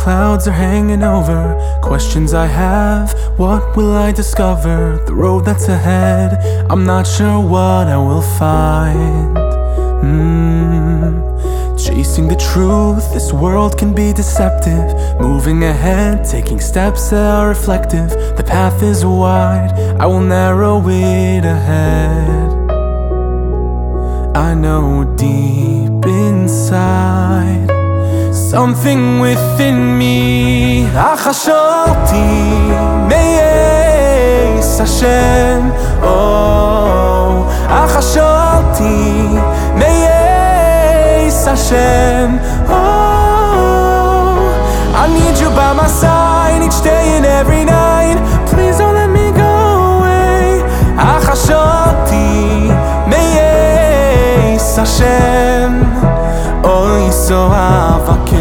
clouds are hanging over. Questions I have, what will I discover? The road that's ahead, I'm not sure what I will find. Mm. Chasing the truth, this world can be deceptive. Moving ahead, taking steps that are reflective. The path is wide, I will narrow it ahead. I know deep inside something within me. החשבתי מייס השם, oh, החשבתי מייס השם, oh, I need you by my side each day and every night. Please don't let me go away. החשבתי מייס השם, oh, so אבקש.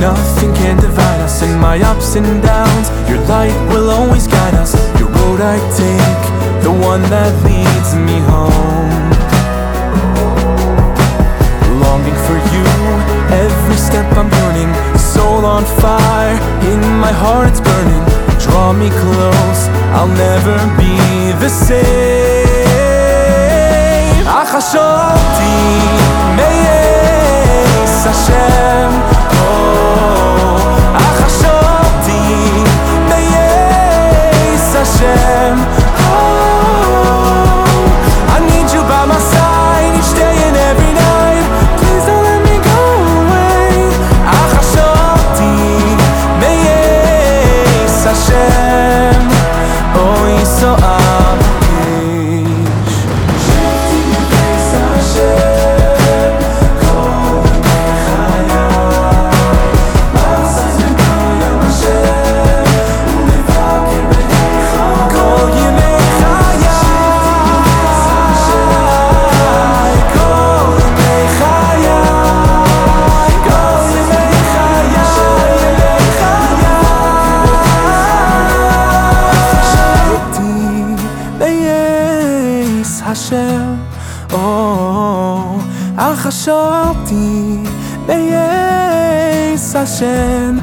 nothing can divide us. In my ups and downs, your light will always guide us. Your road I take, the one that leads me home. Longing for you, every step I'm turning, soul on fire, in my heart it's burning. Draw me close, I'll never be the same. time השם, או, אך חשבתי בייס השם,